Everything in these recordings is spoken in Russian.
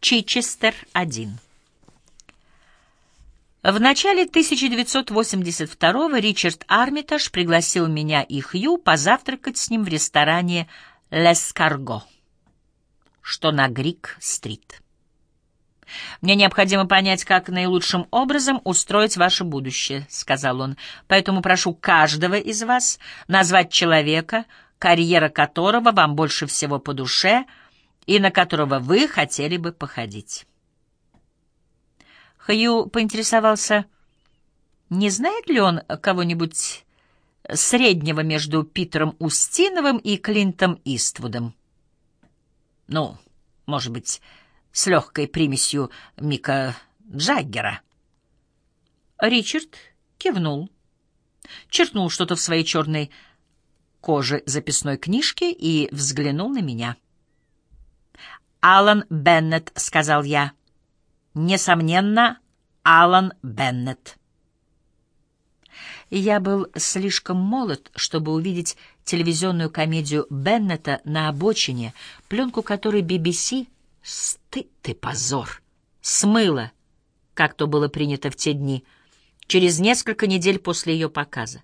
Чичестер-1. В начале 1982-го Ричард Армитаж пригласил меня и Хью позавтракать с ним в ресторане «Лескарго», что на Грик-стрит. «Мне необходимо понять, как наилучшим образом устроить ваше будущее», — сказал он. «Поэтому прошу каждого из вас назвать человека, карьера которого вам больше всего по душе и на которого вы хотели бы походить». Хью поинтересовался, не знает ли он кого-нибудь среднего между Питером Устиновым и Клинтом Иствудом. Ну, может быть, с легкой примесью Мика Джаггера. Ричард кивнул, черкнул что-то в своей черной коже записной книжки и взглянул на меня. «Алан Беннет», — сказал я, — Несомненно, Алан Беннет. Я был слишком молод, чтобы увидеть телевизионную комедию Беннета на обочине, пленку которой BBC «Стыд и позор» смыла, как то было принято в те дни, через несколько недель после ее показа.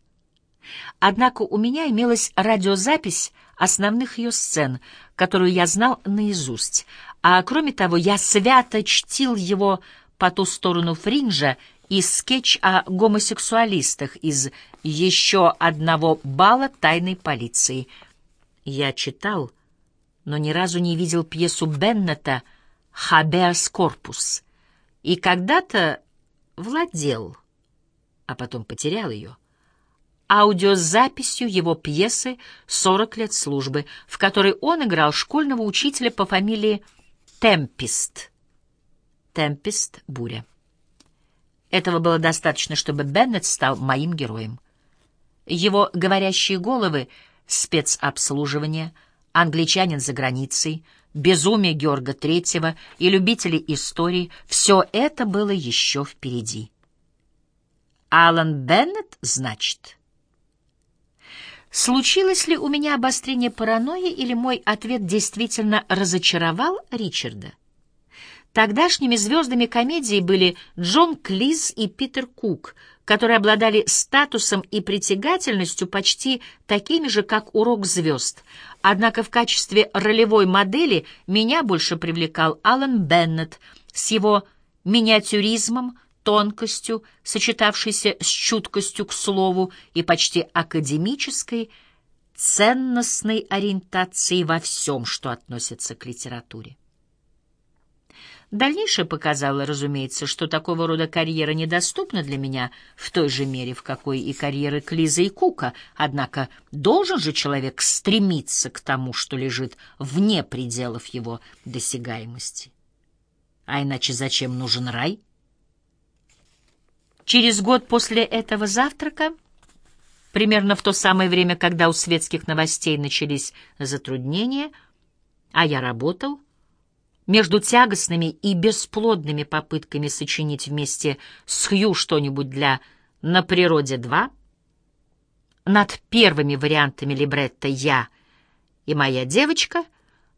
Однако у меня имелась радиозапись основных ее сцен, которую я знал наизусть, а кроме того я свято чтил его по ту сторону фринжа и скетч о гомосексуалистах из еще одного бала тайной полиции. Я читал, но ни разу не видел пьесу Беннета «Хабеас корпус» и когда-то владел, а потом потерял ее аудиозаписью его пьесы «Сорок лет службы», в которой он играл школьного учителя по фамилии Темпист. Темпист — буря. Этого было достаточно, чтобы Беннет стал моим героем. Его говорящие головы, спецобслуживание, англичанин за границей, безумие Георга Третьего и любители истории — все это было еще впереди. Алан Беннет, значит? Случилось ли у меня обострение паранойи или мой ответ действительно разочаровал Ричарда? Тогдашними звездами комедии были Джон Клиз и Питер Кук, которые обладали статусом и притягательностью почти такими же, как «Урок звезд». Однако в качестве ролевой модели меня больше привлекал Алан Беннет с его миниатюризмом, тонкостью, сочетавшейся с чуткостью к слову и почти академической, ценностной ориентацией во всем, что относится к литературе. Дальнейшее показало, разумеется, что такого рода карьера недоступна для меня в той же мере, в какой и карьеры Клиза и Кука, однако должен же человек стремиться к тому, что лежит вне пределов его досягаемости. А иначе зачем нужен рай? Через год после этого завтрака, примерно в то самое время, когда у светских новостей начались затруднения, а я работал, между тягостными и бесплодными попытками сочинить вместе с Хью что-нибудь для «На природе 2», над первыми вариантами либретто «Я» и «Моя девочка»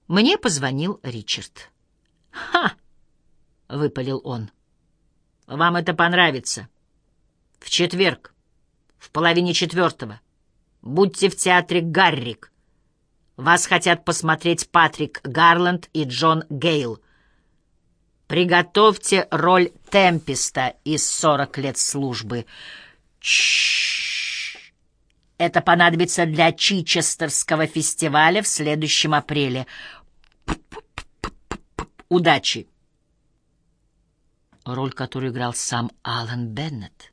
мне позвонил Ричард. «Ха!» — выпалил он. «Вам это понравится». В четверг, в половине четвертого. Будьте в театре «Гаррик». Вас хотят посмотреть Патрик Гарланд и Джон Гейл. Приготовьте роль Темписта из «Сорок лет службы». Чш. Это понадобится для Чичестерского фестиваля в следующем апреле. Удачи! Роль, которую играл сам Алан Беннет.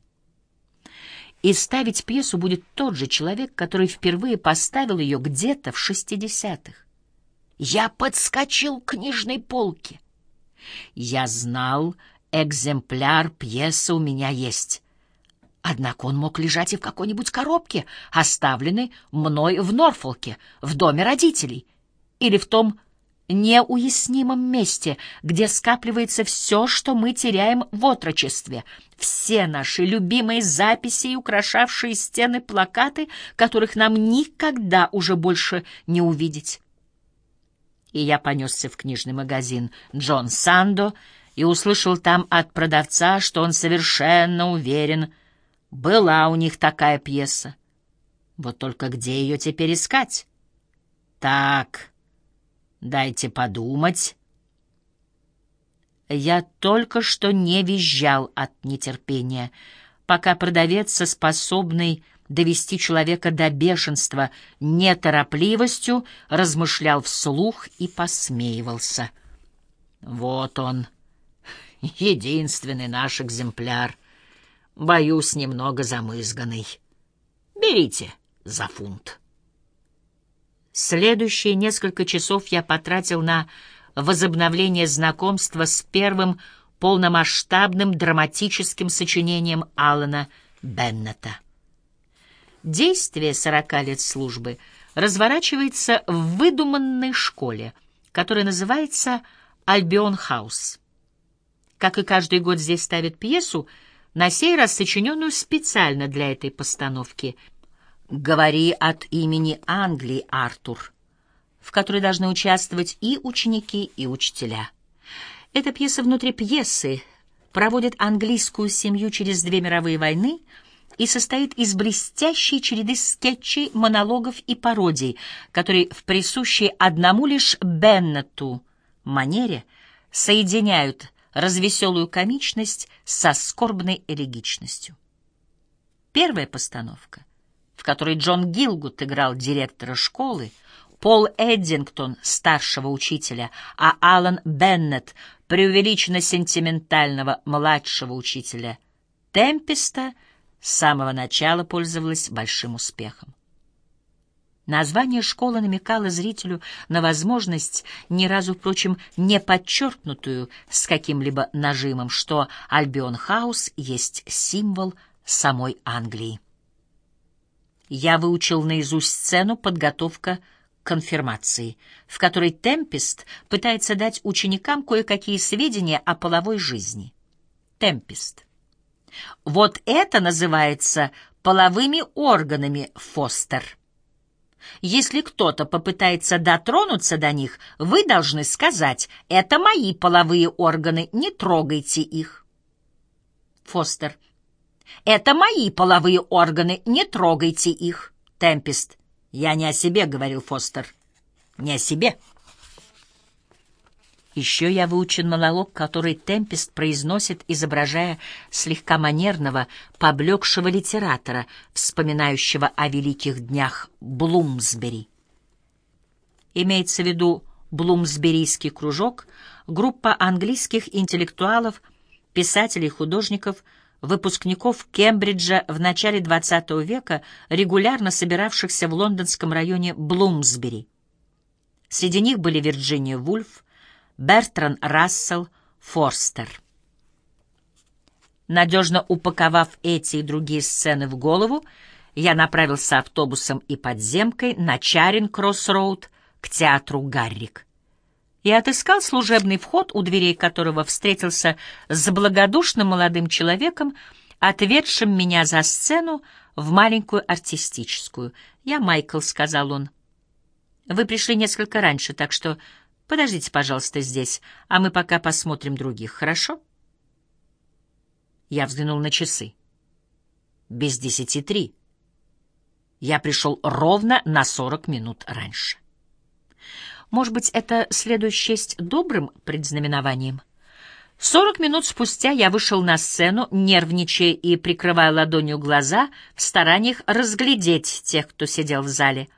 И ставить пьесу будет тот же человек, который впервые поставил ее где-то в шестидесятых. Я подскочил к книжной полке. Я знал, экземпляр пьесы у меня есть. Однако он мог лежать и в какой-нибудь коробке, оставленной мной в Норфолке, в доме родителей, или в том неуяснимом месте, где скапливается все, что мы теряем в отрочестве, все наши любимые записи и украшавшие стены плакаты, которых нам никогда уже больше не увидеть. и я понесся в книжный магазин «Джон Сандо» и услышал там от продавца, что он совершенно уверен, была у них такая пьеса. Вот только где ее теперь искать? Так, дайте подумать. Я только что не визжал от нетерпения, пока продавец со способной довести человека до бешенства неторопливостью размышлял вслух и посмеивался. Вот он, единственный наш экземпляр. Боюсь, немного замызганный. Берите за фунт. Следующие несколько часов я потратил на возобновление знакомства с первым полномасштабным драматическим сочинением Алана Беннета. Действие сорока лет службы разворачивается в выдуманной школе, которая называется «Альбион Хаус». Как и каждый год здесь ставят пьесу, на сей раз сочиненную специально для этой постановки «Говори от имени Англии, Артур», в которой должны участвовать и ученики, и учителя. Эта пьеса внутри пьесы проводит английскую семью через две мировые войны и состоит из блестящей череды скетчей, монологов и пародий, которые в присущей одному лишь Беннету манере соединяют развеселую комичность со скорбной элегичностью. Первая постановка, в которой Джон Гилгут играл директора школы, Пол Эддингтон — старшего учителя, а Алан Беннет — преувеличенно сентиментального младшего учителя Темпеста — с самого начала пользовалась большим успехом. Название школы намекало зрителю на возможность, ни разу, впрочем, не подчеркнутую с каким-либо нажимом, что Альбион Хаус есть символ самой Англии. Я выучил наизусть сцену «Подготовка конфирмации», в которой Темпест пытается дать ученикам кое-какие сведения о половой жизни. Темпест. Вот это называется половыми органами, Фостер. Если кто-то попытается дотронуться до них, вы должны сказать «это мои половые органы, не трогайте их». Фостер. «Это мои половые органы, не трогайте их». Темпест. «Я не о себе», — говорил Фостер. «Не о себе». Еще я выучен монолог, который Темпест произносит, изображая слегка манерного, поблекшего литератора, вспоминающего о великих днях Блумсбери. Имеется в виду Блумсберийский кружок, группа английских интеллектуалов, писателей, художников, выпускников Кембриджа в начале XX века, регулярно собиравшихся в лондонском районе Блумсбери. Среди них были Вирджиния Вульф, Бертран Рассел Форстер. Надежно упаковав эти и другие сцены в голову, я направился автобусом и подземкой на Чаринг-Кросс-Роуд к театру «Гаррик». И отыскал служебный вход, у дверей которого встретился с благодушным молодым человеком, отведшим меня за сцену в маленькую артистическую. «Я Майкл», — сказал он. «Вы пришли несколько раньше, так что Подождите, пожалуйста, здесь, а мы пока посмотрим других, хорошо? Я взглянул на часы. Без десяти три. Я пришел ровно на сорок минут раньше. Может быть, это следует счесть добрым предзнаменованием? Сорок минут спустя я вышел на сцену, нервничая и прикрывая ладонью глаза в стараниях разглядеть тех, кто сидел в зале.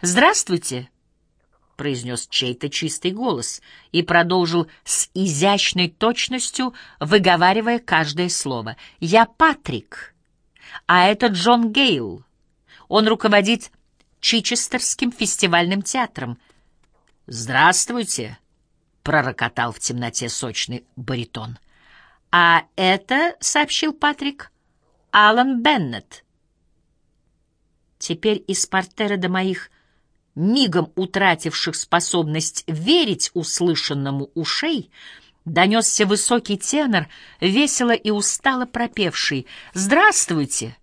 «Здравствуйте!» — произнес чей-то чистый голос и продолжил с изящной точностью, выговаривая каждое слово. «Я Патрик, а это Джон Гейл. Он руководит Чичестерским фестивальным театром». «Здравствуйте», — пророкотал в темноте сочный баритон. «А это, — сообщил Патрик, — Алан Беннет». Теперь из портера до моих мигом утративших способность верить услышанному ушей, донесся высокий тенор, весело и устало пропевший «Здравствуйте!»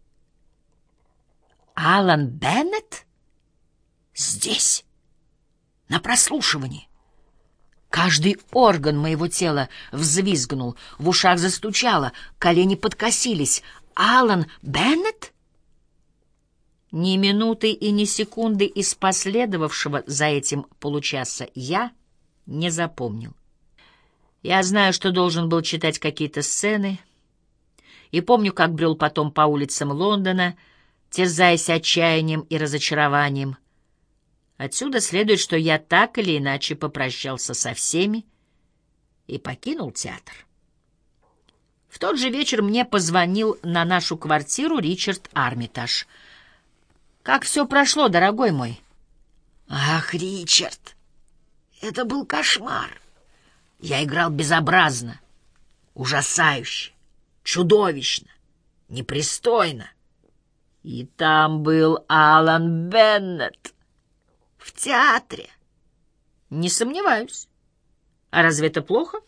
«Алан Беннет? Здесь? На прослушивании. Каждый орган моего тела взвизгнул, в ушах застучало, колени подкосились. Алан Беннет? Ни минуты и ни секунды из последовавшего за этим получаса я не запомнил. Я знаю, что должен был читать какие-то сцены, и помню, как брел потом по улицам Лондона, терзаясь отчаянием и разочарованием. Отсюда следует, что я так или иначе попрощался со всеми и покинул театр. В тот же вечер мне позвонил на нашу квартиру Ричард Армитаж. «Как все прошло, дорогой мой?» «Ах, Ричард, это был кошмар. Я играл безобразно, ужасающе, чудовищно, непристойно. И там был Алан Беннет в театре. Не сомневаюсь. А разве это плохо?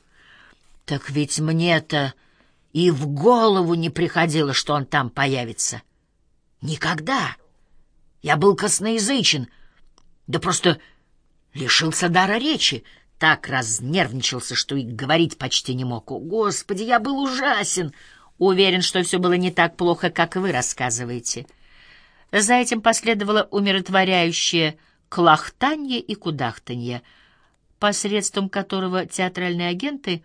Так ведь мне-то и в голову не приходило, что он там появится. Никогда. Я был косноязычен, да просто лишился дара речи, так разнервничался, что и говорить почти не мог. О, Господи, я был ужасен! Уверен, что все было не так плохо, как вы рассказываете. За этим последовало умиротворяющее клахтанье и кудахтанье, посредством которого театральные агенты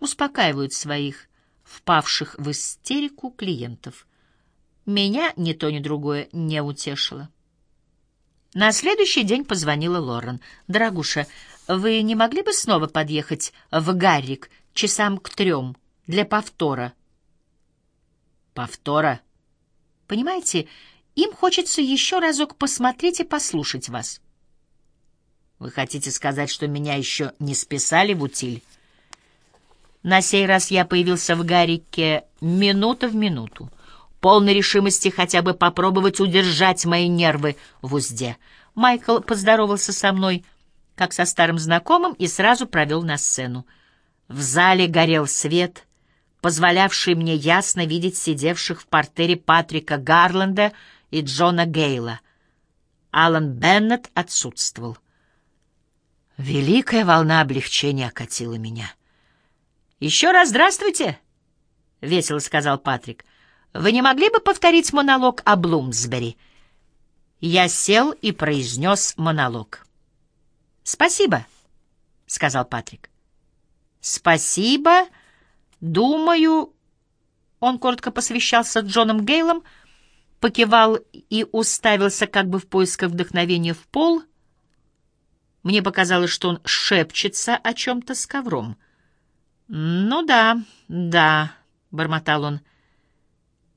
успокаивают своих впавших в истерику клиентов. Меня ни то, ни другое не утешило. На следующий день позвонила Лорен. «Дорогуша, вы не могли бы снова подъехать в Гаррик часам к трем для повтора?» «Повтора?» «Понимаете, им хочется еще разок посмотреть и послушать вас». Вы хотите сказать, что меня еще не списали в утиль? На сей раз я появился в Гарике минута в минуту, полной решимости хотя бы попробовать удержать мои нервы в узде. Майкл поздоровался со мной, как со старым знакомым, и сразу провел на сцену. В зале горел свет, позволявший мне ясно видеть сидевших в портере Патрика Гарленда и Джона Гейла. Алан Беннет отсутствовал. Великая волна облегчения окатила меня. «Еще раз здравствуйте!» — весело сказал Патрик. «Вы не могли бы повторить монолог о Блумсбери?» Я сел и произнес монолог. «Спасибо», — сказал Патрик. «Спасибо. Думаю...» Он коротко посвящался Джоном Гейлом, покивал и уставился как бы в поисках вдохновения в пол — мне показалось, что он шепчется о чем-то с ковром. «Ну да, да», — бормотал он.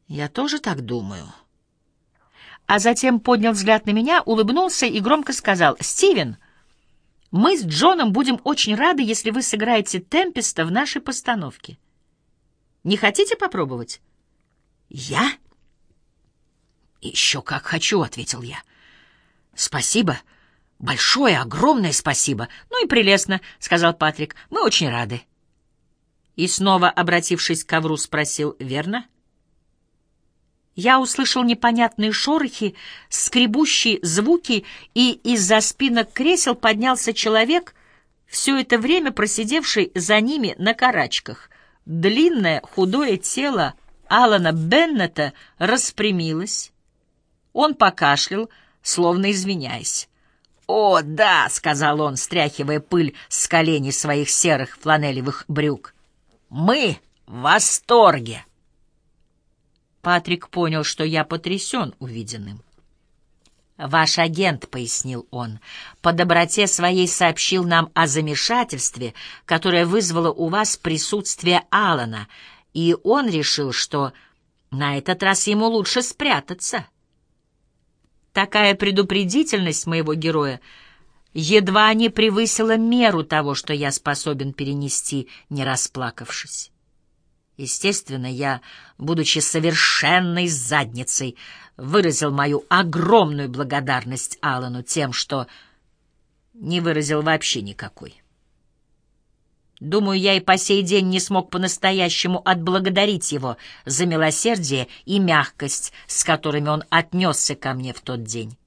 «Я тоже так думаю». А затем поднял взгляд на меня, улыбнулся и громко сказал, «Стивен, мы с Джоном будем очень рады, если вы сыграете Темпеста в нашей постановке. Не хотите попробовать?» «Я?» «Еще как хочу», — ответил я. «Спасибо». Большое, огромное спасибо. Ну и прелестно, сказал Патрик. Мы очень рады. И снова, обратившись к ковру, спросил: "Верно?" Я услышал непонятные шорохи, скребущие звуки, и из-за спинок кресел поднялся человек, все это время просидевший за ними на карачках. Длинное худое тело Алана Беннета распрямилось. Он покашлял, словно извиняясь. «О, да!» — сказал он, стряхивая пыль с коленей своих серых фланелевых брюк. «Мы в восторге!» Патрик понял, что я потрясен увиденным. «Ваш агент», — пояснил он, — «по доброте своей сообщил нам о замешательстве, которое вызвало у вас присутствие Алана, и он решил, что на этот раз ему лучше спрятаться». Такая предупредительность моего героя едва не превысила меру того, что я способен перенести, не расплакавшись. Естественно, я, будучи совершенной задницей, выразил мою огромную благодарность Алану тем, что не выразил вообще никакой. Думаю, я и по сей день не смог по-настоящему отблагодарить его за милосердие и мягкость, с которыми он отнесся ко мне в тот день.